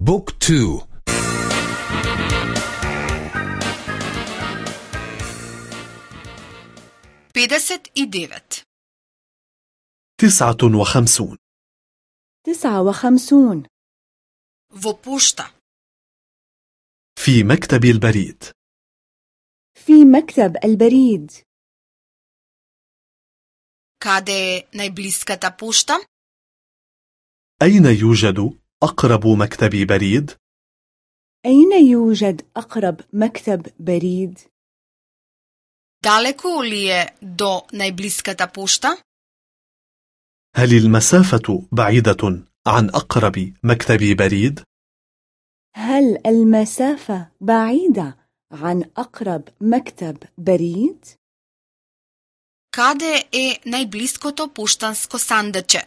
Book two. педесет и девет تسعة وخمسون. تسعة وخمسون. Во пошта في مكتب البريد. في مكتب البريد. Каде е најблиската пошта؟ أين يوجد أقرب مكتب بريد؟ أين يوجد أقرب مكتب بريد؟ Далеко ли е до најблиската пошта? هل المسافة بعيدة عن أقرب مكتب بريد؟ هل المسافة بعيدة عن أقرب مكتب بريد؟ Каде е најблиското поштанско сандаче?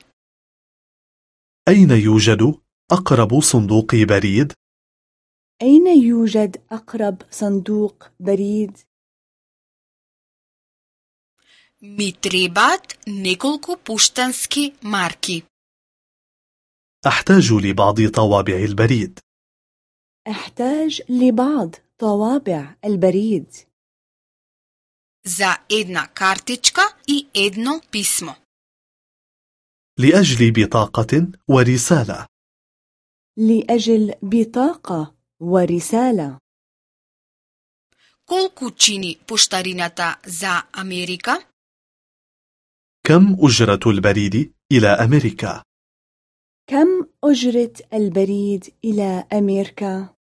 أين يوجد أقرب صندوق بريد؟ أين يوجد أقرب صندوق بريد؟ Ми требаат неколку поштански марки. أحتاج لبعض طوابع البريد أحتاج لبعض طوابع البريد За една картичка и едно писмо. لأجل بطاقة ورسالة لأجل بطاقة ورسالة Колку чини поштарината за Америка? كم أجرة البريد إلى أمريكا؟ كم أجرة البريد إلى أمريكا؟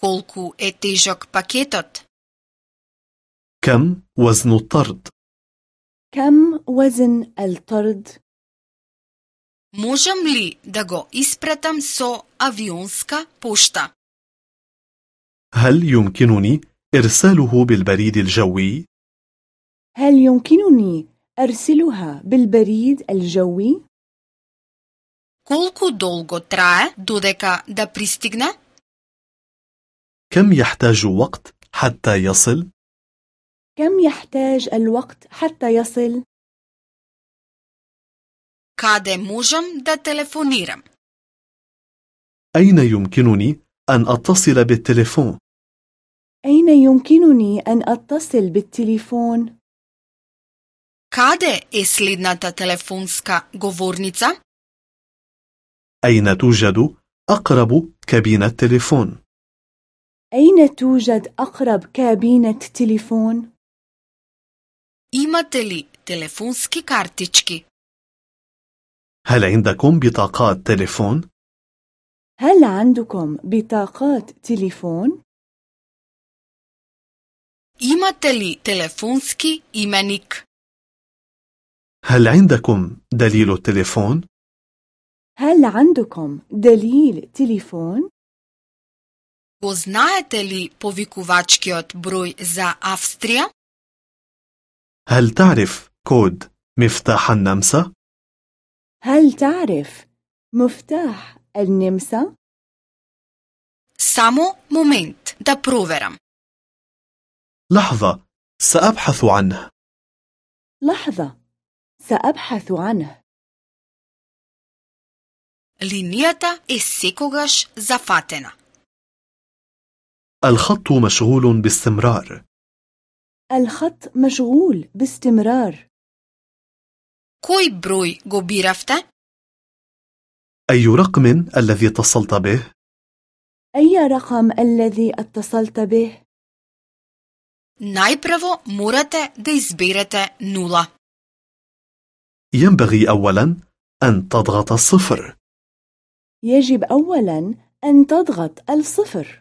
Колку е тежок пакетот? كم وزن الطرد؟ كم وزن الطرد؟ Можам ли да го испратам со авионска пошта? هل يمكنني إرساله بالبريد الجوي؟ هل يمكنني أرسلها بالبريد الجوي؟ Колку долго трае додека да пристигне? كم يحتاج وقت حتى يصل؟ كم يحتاج الوقت حتى يصل؟ Каде можам да телефонирам? أين يمكنني أن أتصل بالتليفون؟ أين يمكنني أن أتصل بالتليفون؟ Каде е следната телефонска говорница? أين توجد أقرب كابينة تليفون؟ أين توجد أقرب كابينة تليفون؟ Имате ли телефонски картички? هل عندكم بطاقات تليفون؟ هل عندكم بطاقات تليفون؟ Имате ли телефонски именик? هل عندكم دليل التليفون؟ هل عندكم دليل تليفون؟ Го знаете ли повикувачкиот број за Австрија? هل تعرف كود مفتاح النمسا؟ هل تعرف مفتاح النمسا؟ Само момент да проверам. لحظة سأبحث عنه لحظة سأبحث عنه Линијата е секогаш зафатена. الخط مشغول باستمرار الخط مشغول باستمرار Кој број го биравте? أي رقم الذي اتصلت به؟ أي رقم الذي اتصلت به؟ Најпрво морате да изберете нула. ينبغي أولا أن تضغط الصفر يجب أولا أن تضغط الصفر